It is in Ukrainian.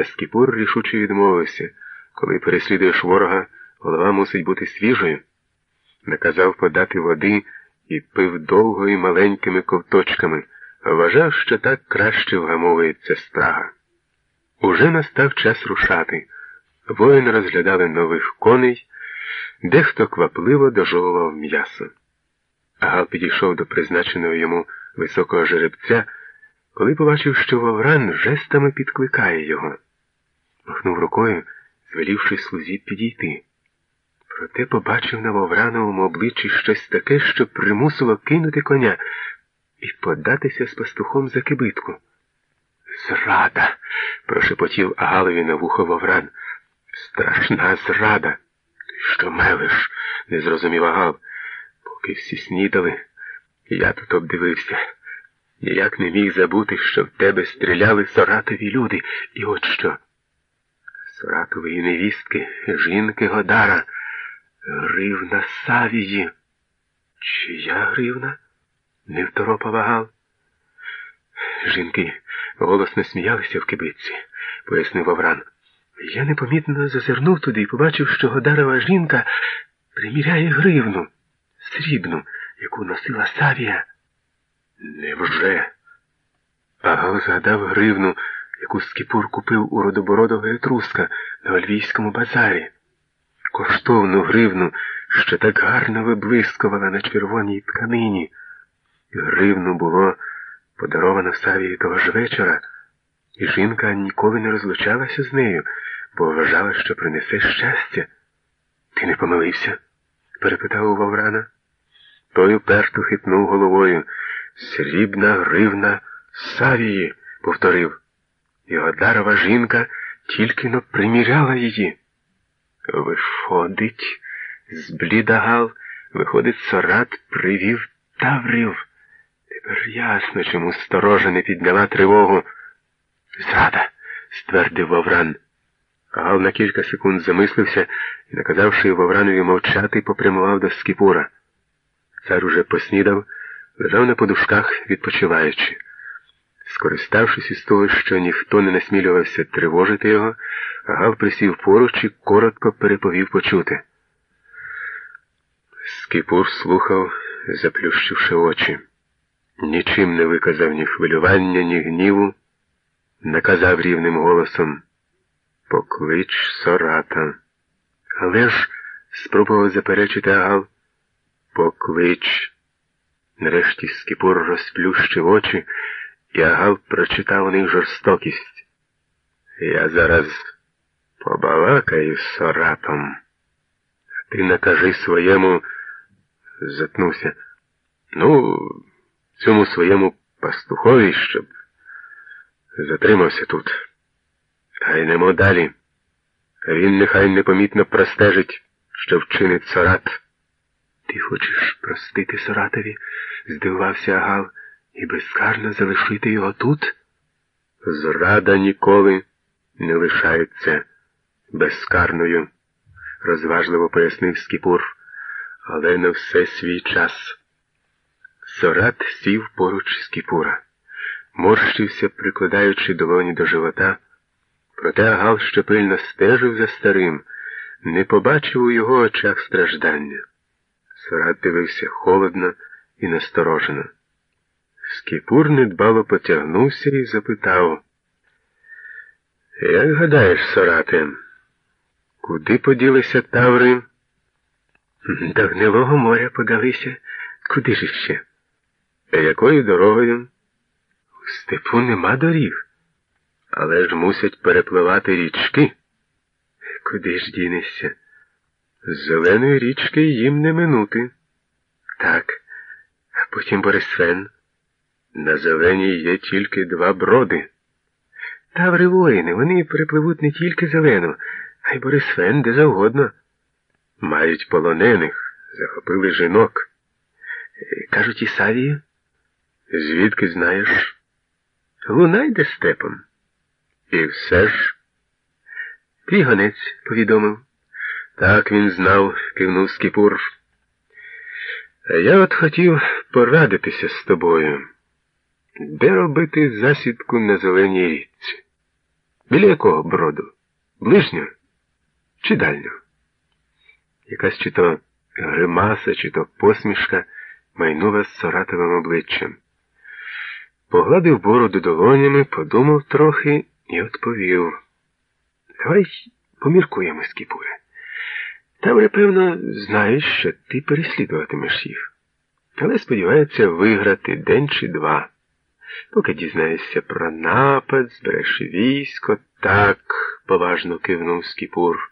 Та Скіпур рішуче відмовився. Коли переслідуєш ворога, голова мусить бути свіжою. Наказав подати води і пив довго і маленькими ковточками, вважав, що так краще вгамовується спрага. Уже настав час рушати. Воїни розглядали нових коней, дехто квапливо дожовував м'ясо. Агал підійшов до призначеного йому високого жеребця, коли побачив, що Вовран жестами підкликає його. Махнув рукою, звелівши слузі підійти. Проте побачив на Воврановому обличчі щось таке, що примусило кинути коня і податися з пастухом за кибитку. Зрада, прошепотів Агалові на вухо Вовран. Страшна зрада. Ти що мелиш? не зрозумів Агал. Поки всі снідали, я тут обдивився. Ніяк не міг забути, що в тебе стріляли соратові люди. І от що. Соратової невістки, жінки Годара, гривна Савії. Чия гривна? не второпав Агал. Жінки голосно сміялися в кибитці, пояснив Вовран. Я непомітно зазирнув туди і побачив, що Годарова жінка приміряє гривну, срібну, яку носила Савія. Невже? Агал згадав гривну, яку Скіпур купив у родобородого Етруска на Ольвійському базарі. Коштовну гривну, що так гарно виблискувала на червоній тканині. Гривну було подаровано Савії того ж вечора, і жінка ніколи не розлучалася з нею, бо вважала, що принесе щастя. Ти не помилився? перепитав у Воврана. Той уперто хитнув головою. Срібна гривна Савії, повторив. Його дарова жінка тільки но приміряла її. Виходить, зблідагал, виходить, сорат привів таврів. Тепер ясно, чому сторожа не підняла тривогу. Зрада, ствердив Вовран. Гал на кілька секунд замислився і, наказавши Вовранові мовчати, попрямував до Скіпура. Цар уже поснідав, лежав на подушках, відпочиваючи. Скориставшись із того, що ніхто не насмілювався тривожити його, Гал присів поруч і коротко переповів почути. Скіпур слухав, заплющивши очі. Нічим не виказав ні хвилювання, ні гніву, наказав рівним голосом Поклич сората. Але ж, спробував заперечити Агал, поклич. Нарешті Скіпур розплющив очі, і Агал прочитав у них жорстокість. Я зараз побалакаю з соратом. Ти накажи своєму, затнувся. Ну, цьому своєму пастухові, щоб затримався тут. Гайнемо далі. Він нехай непомітно простежить, що вчинить Сорат. Ти хочеш простити Соратові? здивувався Агал, і безкарно залишити його тут? Зрада ніколи не лишається безкарною, розважливо пояснив Скіпур, але на все свій час. Сорат сів поруч Скіпура, морщився, прикладаючи долоні до живота. Проте Агал, що пильно стежив за старим, не побачив у його очах страждання. Сорат дивився холодно і насторожено. Скіпур недбало потягнувся і запитав. Як гадаєш, Сорате, куди поділися таври? До гнилого моря подалися. Куди ж іще? Якою дорогою? У степу нема доріг. Але ж мусять перепливати річки. Куди ж дінешся? З зеленої річки їм не минути. Так, а потім Борисфен. На зеленій є тільки два броди. Таври воїни, вони перепливуть не тільки зелену, а й Борисфен де завгодно. Мають полонених, захопили жінок. Кажуть, і Савію? Звідки знаєш? Луна йде степом. І все ж. Твій гонець повідомив. Так він знав, кивнув Скіпур. Я от хотів порадитися з тобою, де робити засідку на зеленій річці. Біля якого броду? Ближнього чи дальнього? Якась чи то гримаса, чи то посмішка майнула з Соратовим обличчям. Погладив бороду долонями, подумав трохи і відповів. Давай поміркуємо, Скіпуре. Та вони, певно, знають, що ти переслідуватимеш їх. Але сподіваються виграти день чи два. Поки дізнаєшся про напад, збереш військо, так, поважно кивнув Скіпур.